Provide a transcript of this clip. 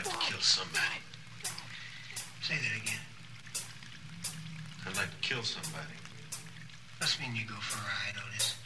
about to kill somebody. Say that again. I'd like to kill somebody. Must mean you go for a ride, on Otis.